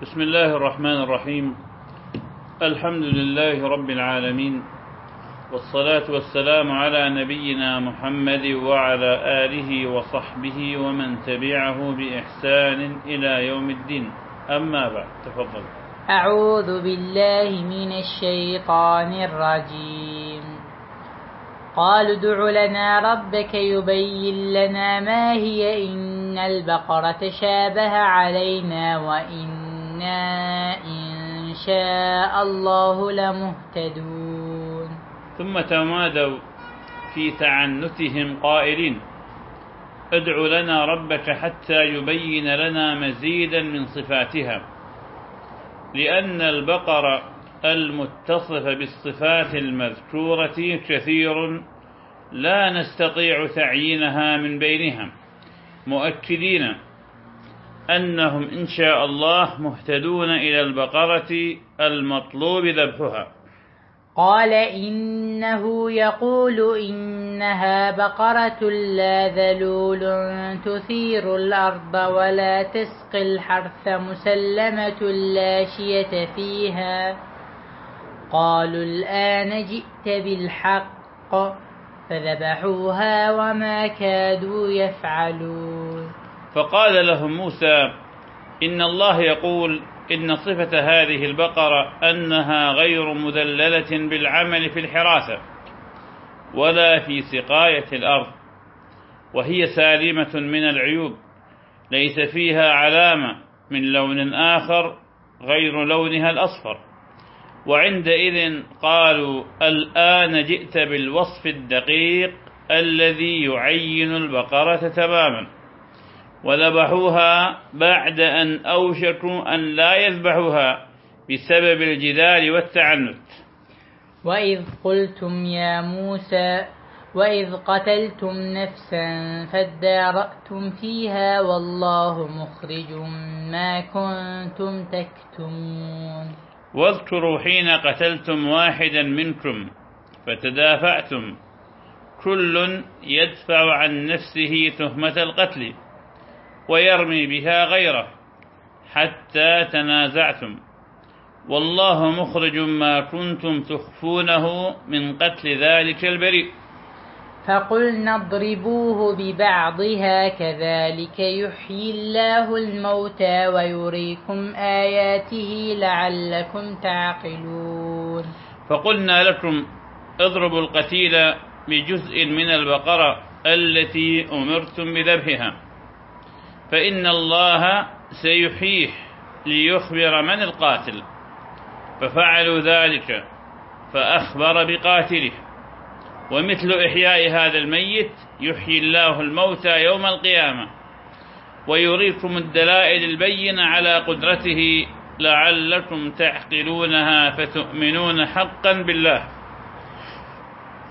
بسم الله الرحمن الرحيم. الحمد لله رب العالمين. والصلاة والسلام على نبينا محمد وعلى آله وصحبه ومن تبعه بإحسان إلى يوم الدين. أما بعد تفضل. أعوذ بالله من الشيطان الرجيم. قالوا ادع لنا ربك يبين لنا ما هي إن البقرة شابه علينا وإنا إن شاء الله لمهتدون ثم تمادوا في تعنتهم قائلين ادع لنا ربك حتى يبين لنا مزيدا من صفاتها لأن البقر المتصف بالصفات المذكورة كثير لا نستطيع تعيينها من بينها مؤكدين أنهم إن شاء الله مهتدون إلى البقرة المطلوب ذبحها. قال إنه يقول إنها بقرة لا ذلول تثير الأرض ولا تسقي الحرث مسلمة لا شية فيها. قالوا الآن جئت بالحق فذبحوها وما كادوا يفعلون. فقال لهم موسى إن الله يقول إن صفة هذه البقرة أنها غير مذللة بالعمل في الحراسة ولا في سقاية الأرض وهي سالمة من العيوب ليس فيها علامة من لون آخر غير لونها الأصفر. وعندئذ قالوا الآن جئت بالوصف الدقيق الذي يعين البقرة تماما. وذبحوها بعد أن أوشكوا أن لا يذبحوها بسبب الجدال والتعنت. وإذ قلتم يا موسى وإذ قتلتم نفسا فادارأتم فيها والله مخرج ما كنتم تكتمون. واذكروا حين قتلتم واحدا منكم فتدافعتم كل يدفع عن نفسه تهمة القتل. ويرمي بها غيره حتى تنازعتم. والله مخرج ما كنتم تخفونه من قتل ذلك البريء. فقلنا اضربوه ببعضها كذلك يحيي الله الموتى ويريكم آياته لعلكم تعقلون. فقلنا لكم اضربوا القتيل بجزء من البقرة التي أمرتم بذبحها. فإن الله سيحييه ليخبر من القاتل. ففعلوا ذلك فأخبر بقاتله. ومثل إحياء هذا الميت يحيي الله الموتى يوم القيامة. ويريكم الدلائل البينة على قدرته لعلكم تعقلونها فتؤمنون حقا بالله.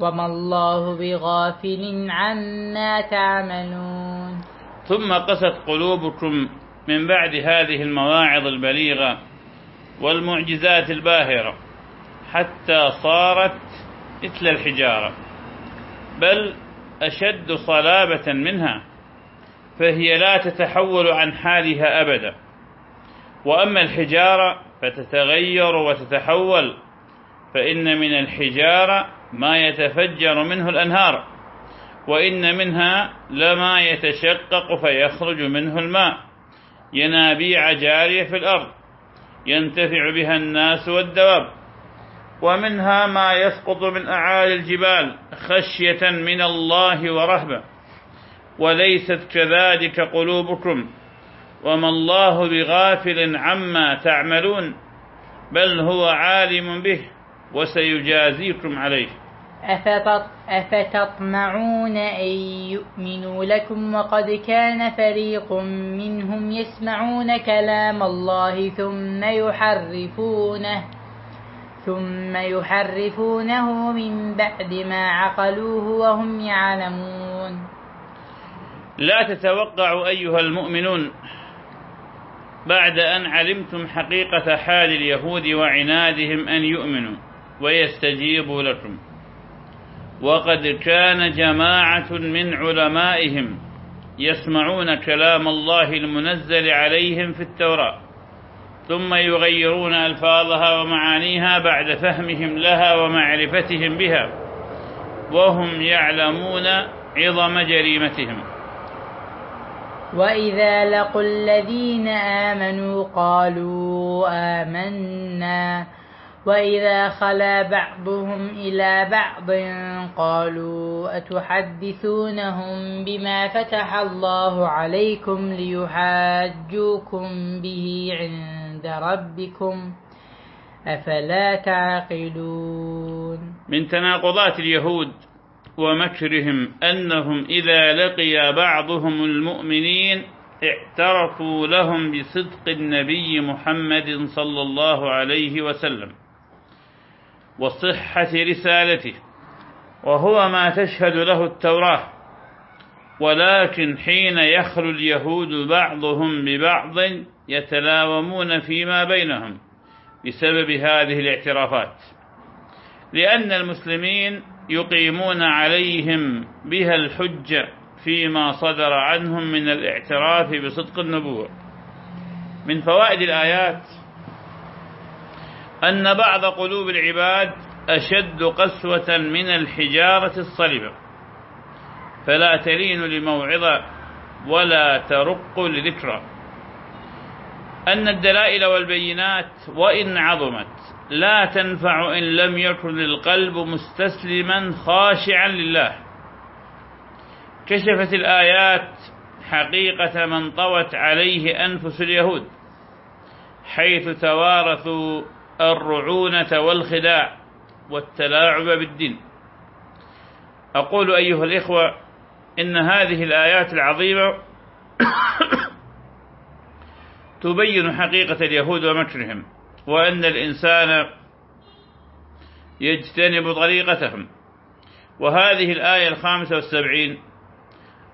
وما الله بغافل عما تعملون ثم قست قلوبكم من بعد هذه المواعظ البليغة والمعجزات الباهرة حتى صارت مثل الحجارة بل أشد صلابة منها فهي لا تتحول عن حالها أبدا وأما الحجارة فتتغير وتتحول فإن من الحجارة ما يتفجر منه الأنهار وإن منها لما يتشقق فيخرج منه الماء. ينابيع جارية في الأرض ينتفع بها الناس والدواب. ومنها ما يسقط من أعالي الجبال خشية من الله ورهبة. وليست كذلك قلوبكم. وما الله بغافل عما تعملون بل هو عالم به. وسيجازيكم عليه. أفتط أفتطمعون أن يؤمنوا لكم وقد كان فريق منهم يسمعون كلام الله ثم يحرفونه ثم يحرفونه من بعد ما عقلوه وهم يعلمون. لا تتوقعوا أيها المؤمنون بعد أن علمتم حقيقة حال اليهود وعنادهم أن يؤمنوا. ويستجيبوا لكم. وقد كان جماعة من علمائهم يسمعون كلام الله المنزل عليهم في التوراة ثم يغيرون ألفاظها ومعانيها بعد فهمهم لها ومعرفتهم بها وهم يعلمون عظم جريمتهم. وإذا لقوا الذين آمنوا قالوا آمنا. وإذا خلا بعضهم إلى بعض قالوا أتحدثونهم بما فتح الله عليكم ليحاجوكم به عند ربكم أفلا تعقلون من تناقضات اليهود ومكرهم أنهم إذا لقي بعضهم المؤمنين اعترفوا لهم بصدق النبي محمد صلى الله عليه وسلم. وصحة رسالته وهو ما تشهد له التوراة. ولكن حين يخلو اليهود بعضهم ببعض يتلاومون فيما بينهم بسبب هذه الاعترافات. لأن المسلمين يقيمون عليهم بها الحجة فيما صدر عنهم من الاعتراف بصدق النبوة. من فوائد الآيات أن بعض قلوب العباد أشد قسوة من الحجارة الصلبة فلا تلين لموعظة ولا ترق لذكرى. أن الدلائل والبينات وإن عظمت لا تنفع إن لم يكن القلب مستسلما خاشعا لله. كشفت الآيات حقيقة من طوت عليه أنفس اليهود حيث توارثوا الرعونة والخداع والتلاعب بالدين. أقول أيها الإخوة إن هذه الآيات العظيمة تبين حقيقة اليهود ومكرهم وأن الإنسان يجتنب طريقتهم. وهذه الآية الخامسة والسبعين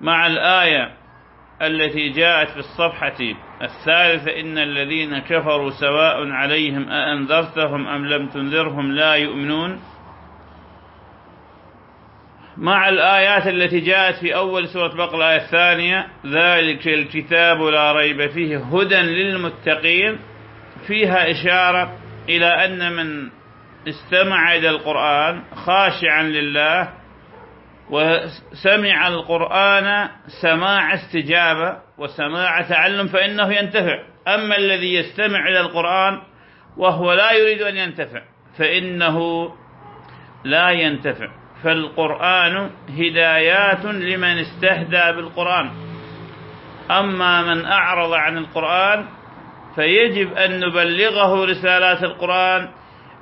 مع الآية التي جاءت في الصفحة الثالثة إن الذين كفروا سواء عليهم أأنذرتهم أم لم تنذرهم لا يؤمنون. مع الآيات التي جاءت في أول سورة بقرة الآية الثانية ذلك الكتاب لا ريب فيه هدى للمتقين. فيها إشارة إلى أن من استمع إلى القرآن خاشعا لله وسمع القرآن سماع استجابة وسماع تعلم فإنه ينتفع. أما الذي يستمع إلى القرآن وهو لا يريد أن ينتفع فإنه لا ينتفع. فالقرآن هدايات لمن استهدى بالقرآن. أما من أعرض عن القرآن فيجب أن نبلغه رسالات القرآن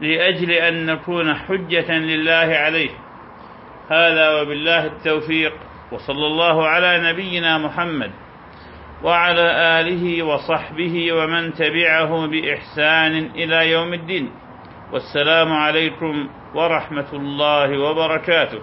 لأجل أن نكون حجة لله عليه. هذا وبالله التوفيق. وصلى الله على نبينا محمد وعلى آله وصحبه ومن تبعه بإحسان إلى يوم الدين. والسلام عليكم ورحمة الله وبركاته.